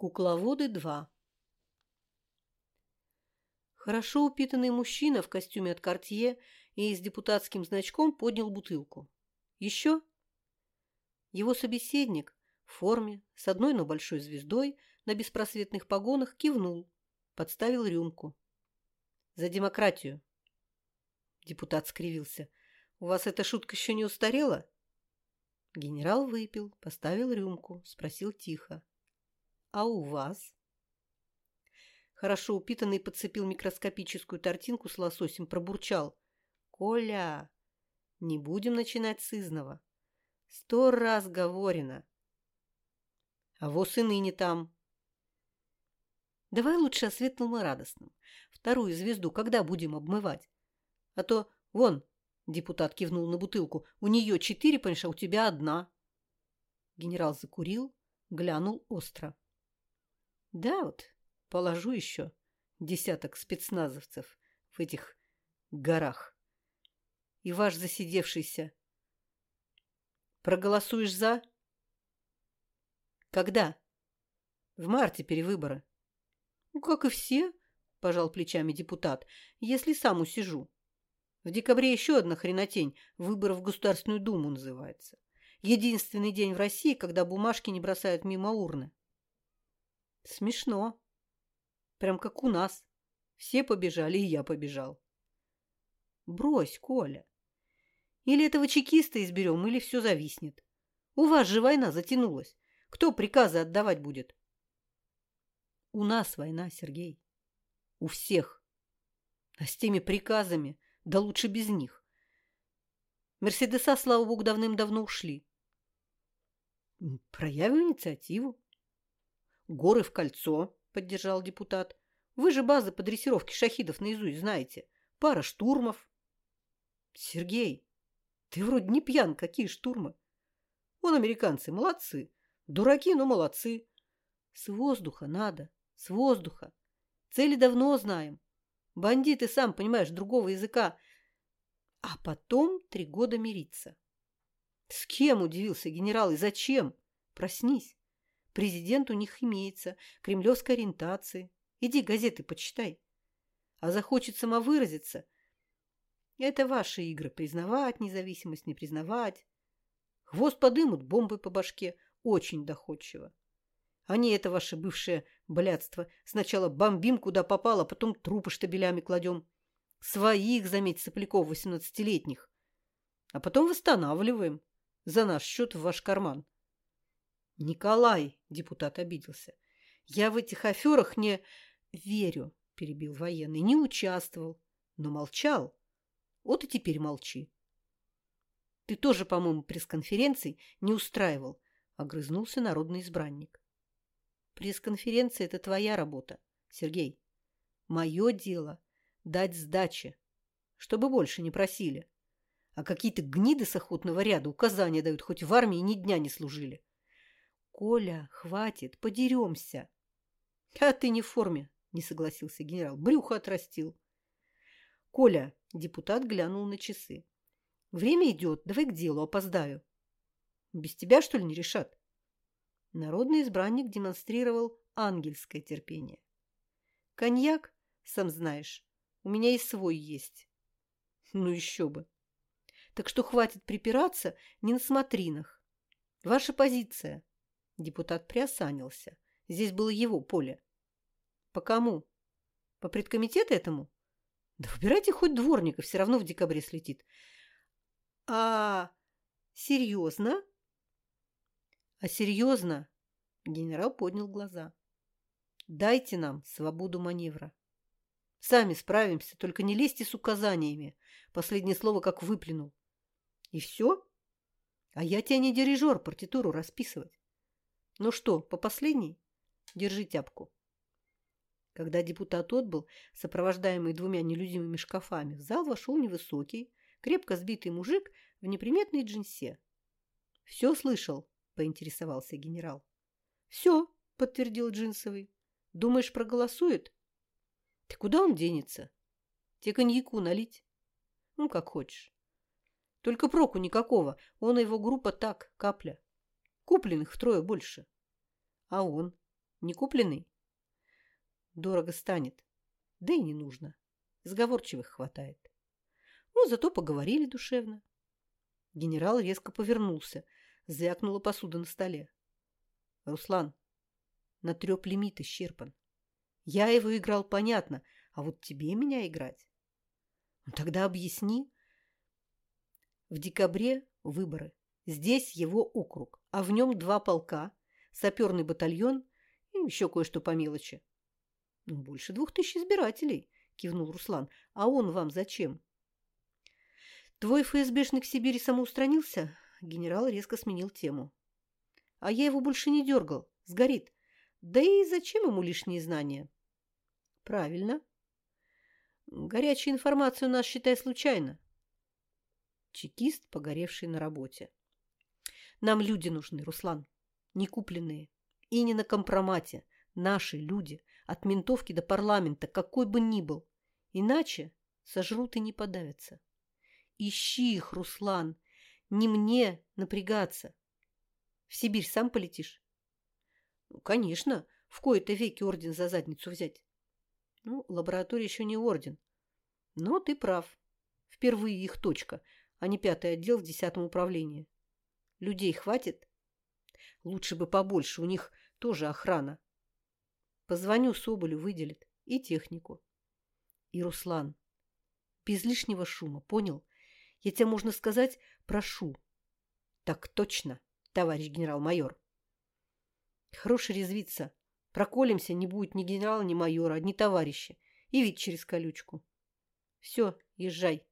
Кукловоды 2 Хорошо упитанный мужчина в костюме от Кортье и с депутатским значком поднял бутылку. «Еще?» Его собеседник в форме, с одной, но большой звездой, на беспросветных погонах кивнул, подставил рюмку. «За демократию!» Депутат скривился. «У вас эта шутка еще не устарела?» Генерал выпил, поставил рюмку, спросил тихо. А у вас? Хорошо упитанный подцепил микроскопическую тортинку с лососем, пробурчал. Коля, не будем начинать с изного. Сто раз говорено. А воз и ныне там. Давай лучше о светлом и радостном. Вторую звезду когда будем обмывать? А то, вон, депутат кивнул на бутылку, у нее четыре, понимаешь, а у тебя одна. Генерал закурил, глянул остро. Да, вот, положу еще десяток спецназовцев в этих горах. И ваш засидевшийся. Проголосуешь за? Когда? В марте перевыборы. Ну, как и все, пожал плечами депутат, если сам усижу. В декабре еще одна хренотень, выборы в Государственную Думу называется. Единственный день в России, когда бумажки не бросают мимо урны. Смешно. Прям как у нас. Все побежали, и я побежал. Брось, Коля. Или этого чекиста изберем, или все зависнет. У вас же война затянулась. Кто приказы отдавать будет? У нас война, Сергей. У всех. А с теми приказами, да лучше без них. Мерседеса, слава богу, давным-давно ушли. Проявим инициативу. «Горы в кольцо», – поддержал депутат. «Вы же базы по дрессировке шахидов наизусть знаете. Пара штурмов». «Сергей, ты вроде не пьян. Какие штурмы?» «Вон американцы молодцы. Дураки, но молодцы. С воздуха надо, с воздуха. Цели давно знаем. Бандиты, сам понимаешь, другого языка. А потом три года мириться. С кем, удивился генерал, и зачем? Проснись. Президент у них имеется, кремлевской ориентации. Иди газеты почитай. А захочет самовыразиться. Это ваши игры. Признавать независимость, не признавать. Хвост подымут, бомбы по башке. Очень доходчиво. Они это ваше бывшее блядство. Сначала бомбим, куда попало, потом трупы штабелями кладем. Своих, заметь, сопляков восемнадцатилетних. А потом восстанавливаем за наш счет в ваш карман. «Николай!» – депутат обиделся. «Я в этих аферах не верю», – перебил военный. «Не участвовал, но молчал. Вот и теперь молчи». «Ты тоже, по-моему, пресс-конференций не устраивал», – огрызнулся народный избранник. «Пресс-конференция – это твоя работа, Сергей. Мое дело – дать сдачи, чтобы больше не просили. А какие-то гниды с охотного ряда указания дают, хоть в армии ни дня не служили». «Коля, хватит, подеремся!» «А ты не в форме», – не согласился генерал. «Брюхо отрастил». «Коля», – депутат глянул на часы. «Время идет, давай к делу, опоздаю». «Без тебя, что ли, не решат?» Народный избранник демонстрировал ангельское терпение. «Коньяк, сам знаешь, у меня и свой есть». «Ну еще бы!» «Так что хватит припираться не на смотринах. Ваша позиция». Депутат приосанился. Здесь было его поле. По кому? По предкомитету этому? Да выбирайте хоть дворника, все равно в декабре слетит. А серьезно? А серьезно? Генерал поднял глаза. Дайте нам свободу маневра. Сами справимся, только не лезьте с указаниями. Последнее слово как выплюнул. И все? А я тебя не дирижер партитуру расписывать. Ну что, по последней? Держи тяпку. Когда депутат отбыл, сопровождаемый двумя нелюдимыми шкафами, в зал вошел невысокий, крепко сбитый мужик в неприметной джинсе. «Все слышал?» – поинтересовался генерал. «Все», – подтвердил джинсовый. «Думаешь, проголосует?» «Ты куда он денется? Тебе коньяку налить?» «Ну, как хочешь. Только проку никакого. Он и его группа так, капля. Купленных втрое больше. А он? Не купленный? Дорого станет. Да и не нужно. Сговорчивых хватает. Ну, зато поговорили душевно. Генерал резко повернулся. Звякнула посуда на столе. Руслан, на треп лимит исчерпан. Я его играл понятно, а вот тебе меня играть? Ну, тогда объясни. В декабре выборы. Здесь его округ, а в нем два полка, саперный батальон и еще кое-что по мелочи. Ну, больше двух тысяч избирателей, кивнул Руслан. А он вам зачем? Твой ФСБшник в Сибири самоустранился? Генерал резко сменил тему. А я его больше не дергал. Сгорит. Да и зачем ему лишние знания? Правильно. Горячая информация у нас, считай, случайно. Чекист, погоревший на работе. Нам люди нужны, Руслан. Не купленные. И не на компромате. Наши люди. От ментовки до парламента, какой бы ни был. Иначе сожрут и не подавятся. Ищи их, Руслан. Не мне напрягаться. В Сибирь сам полетишь? Ну, конечно. В кои-то веки орден за задницу взять. Ну, лаборатория еще не орден. Но ты прав. Впервые их точка, а не пятый отдел в десятом управлении. Людей хватит? Лучше бы побольше, у них тоже охрана. Позвоню Соболю, выделит. И технику. И Руслан. Без лишнего шума, понял? Я тебя, можно сказать, прошу. Так точно, товарищ генерал-майор. Хороший резвиться. Проколемся, не будет ни генерала, ни майора, одни товарищи. И вид через колючку. Все, езжай.